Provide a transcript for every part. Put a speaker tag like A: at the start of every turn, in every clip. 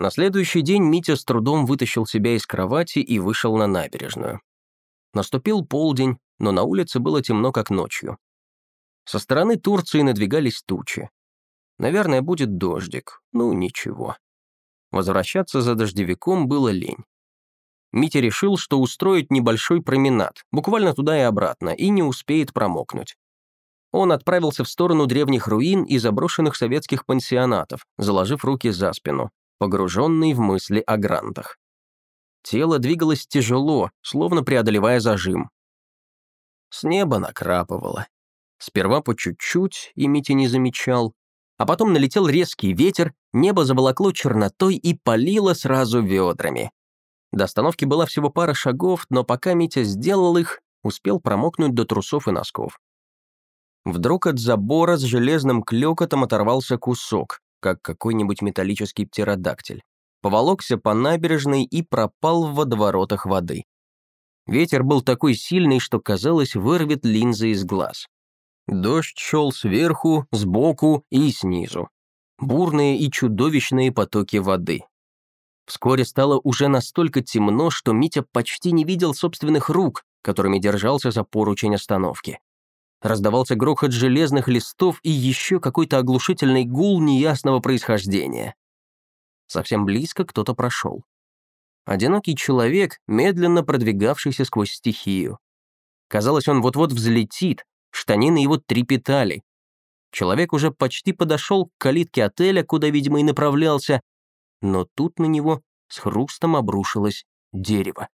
A: На следующий день Митя с трудом вытащил себя из кровати и вышел на набережную. Наступил полдень, но на улице было темно, как ночью. Со стороны Турции надвигались тучи. Наверное, будет дождик. Ну, ничего. Возвращаться за дождевиком было лень. Митя решил, что устроит небольшой променад, буквально туда и обратно, и не успеет промокнуть. Он отправился в сторону древних руин и заброшенных советских пансионатов, заложив руки за спину, погруженный в мысли о грантах. Тело двигалось тяжело, словно преодолевая зажим. С неба накрапывало. Сперва по чуть-чуть, и Митя не замечал, а потом налетел резкий ветер, небо заволокло чернотой и палило сразу ведрами. До остановки была всего пара шагов, но пока Митя сделал их, успел промокнуть до трусов и носков. Вдруг от забора с железным клёкотом оторвался кусок, как какой-нибудь металлический птеродактиль. Поволокся по набережной и пропал в водоворотах воды. Ветер был такой сильный, что, казалось, вырвет линзы из глаз. Дождь шел сверху, сбоку и снизу. Бурные и чудовищные потоки воды. Вскоре стало уже настолько темно, что Митя почти не видел собственных рук, которыми держался за поручень остановки. Раздавался грохот железных листов и еще какой-то оглушительный гул неясного происхождения. Совсем близко кто-то прошел. Одинокий человек, медленно продвигавшийся сквозь стихию. Казалось, он вот-вот взлетит, штанины его трепетали. Человек уже почти подошел к калитке отеля, куда, видимо, и направлялся, но тут на него с хрустом обрушилось дерево.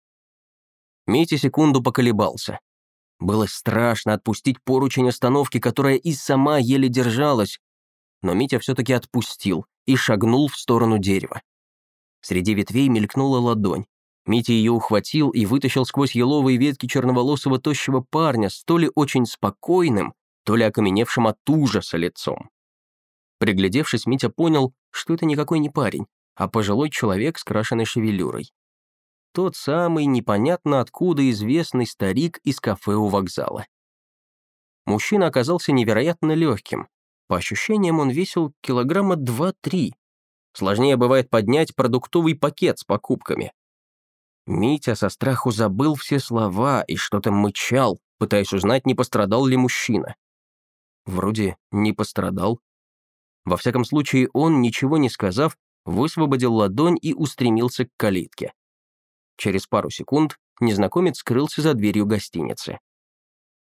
A: Митя секунду поколебался. Было страшно отпустить поручень остановки, которая и сама еле держалась, но Митя все-таки отпустил и шагнул в сторону дерева. Среди ветвей мелькнула ладонь. Митя ее ухватил и вытащил сквозь еловые ветки черноволосого тощего парня с то ли очень спокойным, то ли окаменевшим от ужаса лицом. Приглядевшись, Митя понял, что это никакой не парень, а пожилой человек с крашеной шевелюрой. Тот самый непонятно откуда известный старик из кафе у вокзала. Мужчина оказался невероятно легким. По ощущениям, он весил килограмма 2-3. Сложнее бывает поднять продуктовый пакет с покупками. Митя со страху забыл все слова и что-то мычал, пытаясь узнать, не пострадал ли мужчина. Вроде не пострадал. Во всяком случае, он, ничего не сказав, высвободил ладонь и устремился к калитке. Через пару секунд незнакомец скрылся за дверью гостиницы.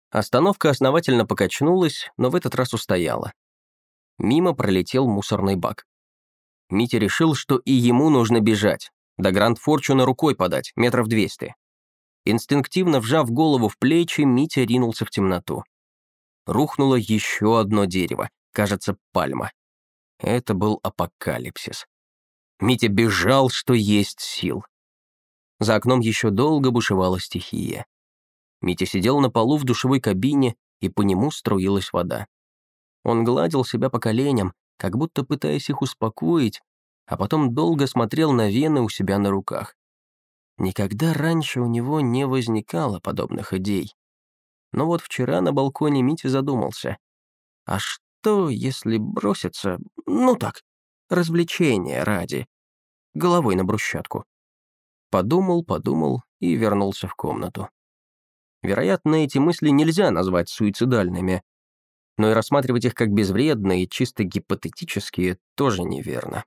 A: Остановка основательно покачнулась, но в этот раз устояла. Мимо пролетел мусорный бак. Митя решил, что и ему нужно бежать, до Гранд Форчуна рукой подать, метров двести. Инстинктивно вжав голову в плечи, Митя ринулся в темноту. Рухнуло еще одно дерево, кажется, пальма. Это был апокалипсис. Митя бежал, что есть сил. За окном еще долго бушевала стихия. Митя сидел на полу в душевой кабине, и по нему струилась вода. Он гладил себя по коленям, как будто пытаясь их успокоить, а потом долго смотрел на вены у себя на руках. Никогда раньше у него не возникало подобных идей. Но вот вчера на балконе Митя задумался. А что, если броситься, ну так, развлечения ради, головой на брусчатку. Подумал, подумал и вернулся в комнату. Вероятно, эти мысли нельзя назвать суицидальными, но и рассматривать их как безвредные, чисто гипотетические, тоже неверно.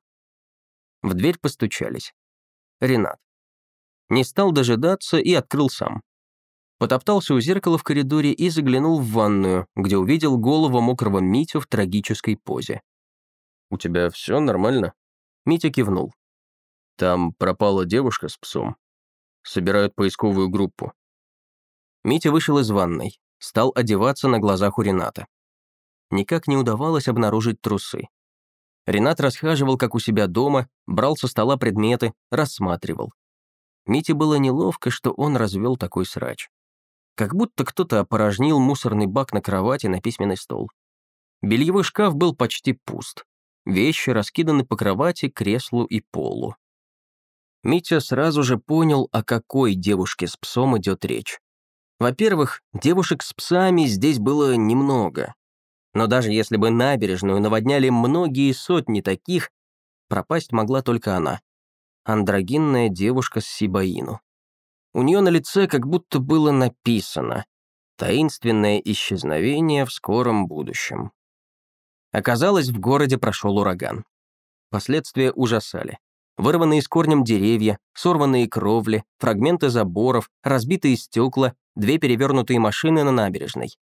A: В дверь постучались. Ренат. Не стал дожидаться и открыл сам. Потоптался у зеркала в коридоре и заглянул в ванную, где увидел голову мокрого Митю в трагической позе. «У тебя все нормально?» Митя кивнул. «Там пропала девушка с псом. Собирают поисковую группу». Митя вышел из ванной, стал одеваться на глазах у Рената. Никак не удавалось обнаружить трусы. Ренат расхаживал, как у себя дома, брал со стола предметы, рассматривал. Мите было неловко, что он развел такой срач. Как будто кто-то опорожнил мусорный бак на кровати на письменный стол. Бельевой шкаф был почти пуст. Вещи раскиданы по кровати, креслу и полу. Митя сразу же понял, о какой девушке с псом идет речь. Во-первых, девушек с псами здесь было немного. Но даже если бы набережную наводняли многие сотни таких, пропасть могла только она, андрогинная девушка с Сибаину. У нее на лице как будто было написано «Таинственное исчезновение в скором будущем». Оказалось, в городе прошел ураган. Последствия ужасали. Вырванные с корнем деревья, сорванные кровли, фрагменты заборов, разбитые стекла, две перевернутые машины на набережной.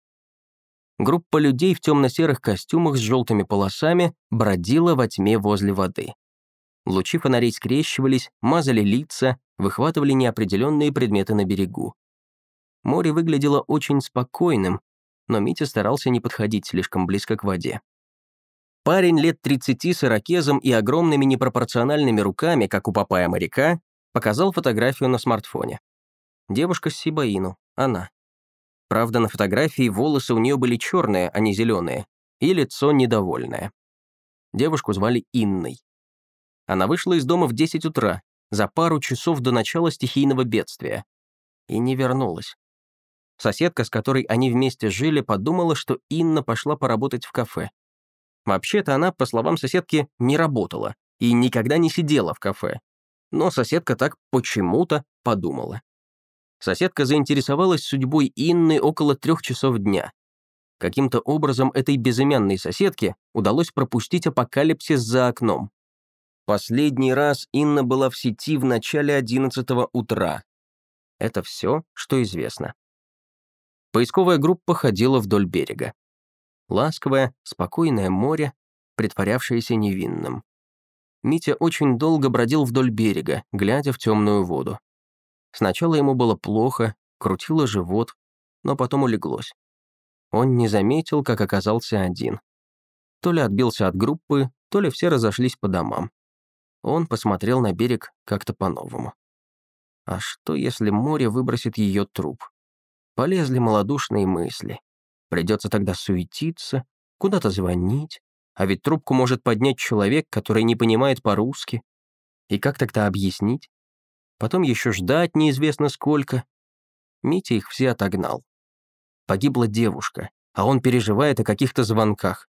A: Группа людей в темно-серых костюмах с желтыми полосами бродила во тьме возле воды. Лучи фонарей скрещивались, мазали лица, выхватывали неопределенные предметы на берегу. Море выглядело очень спокойным, но Митя старался не подходить слишком близко к воде. Парень лет 30 с ирокезом и огромными непропорциональными руками, как у папая моряка, показал фотографию на смартфоне. Девушка с Сибаину, она. Правда, на фотографии волосы у нее были черные, а не зеленые, и лицо недовольное. Девушку звали Инной. Она вышла из дома в 10 утра, за пару часов до начала стихийного бедствия, и не вернулась. Соседка, с которой они вместе жили, подумала, что Инна пошла поработать в кафе. Вообще-то она, по словам соседки, не работала и никогда не сидела в кафе. Но соседка так почему-то подумала. Соседка заинтересовалась судьбой Инны около трех часов дня. Каким-то образом этой безымянной соседке удалось пропустить апокалипсис за окном. Последний раз Инна была в сети в начале 11 утра. Это все, что известно. Поисковая группа ходила вдоль берега ласковое, спокойное море, притворявшееся невинным. Митя очень долго бродил вдоль берега, глядя в темную воду. Сначала ему было плохо, крутило живот, но потом улеглось. Он не заметил, как оказался один. То ли отбился от группы, то ли все разошлись по домам. Он посмотрел на берег как-то по-новому. А что, если море выбросит ее труп? Полезли малодушные мысли. Придется тогда суетиться, куда-то звонить, а ведь трубку может поднять человек, который не понимает по-русски. И как тогда объяснить? Потом еще ждать неизвестно сколько. Митя их все отогнал. Погибла девушка, а он переживает о каких-то звонках.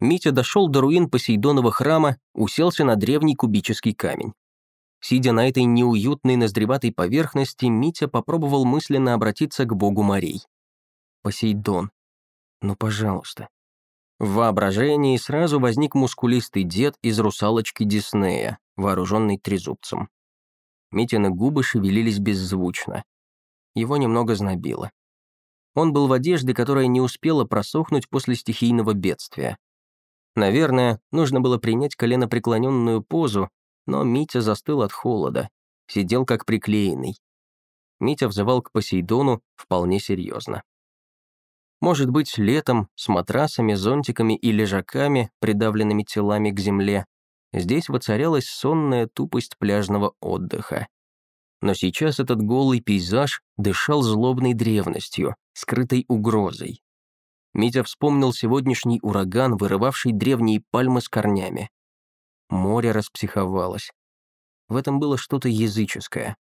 A: Митя дошел до руин Посейдонова храма, уселся на древний кубический камень. Сидя на этой неуютной ноздреватой поверхности, Митя попробовал мысленно обратиться к богу морей. Посейдон. Ну, пожалуйста. В воображении сразу возник мускулистый дед из русалочки Диснея, вооруженный трезубцем. Митины губы шевелились беззвучно. Его немного знобило. Он был в одежде, которая не успела просохнуть после стихийного бедствия. Наверное, нужно было принять коленопреклоненную позу, но Митя застыл от холода, сидел как приклеенный. Митя взывал к Посейдону вполне серьезно. Может быть, летом, с матрасами, зонтиками и лежаками, придавленными телами к земле, здесь воцарялась сонная тупость пляжного отдыха. Но сейчас этот голый пейзаж дышал злобной древностью, скрытой угрозой. Митя вспомнил сегодняшний ураган, вырывавший древние пальмы с корнями. Море распсиховалось. В этом было что-то языческое.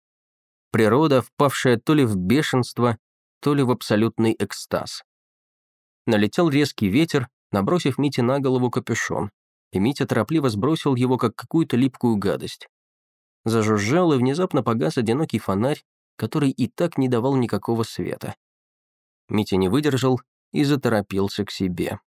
A: Природа, впавшая то ли в бешенство, то ли в абсолютный экстаз. Налетел резкий ветер, набросив Мите на голову капюшон, и Митя торопливо сбросил его, как какую-то липкую гадость. Зажужжал, и внезапно погас одинокий фонарь, который и так не давал никакого света. Митя не выдержал и заторопился к себе.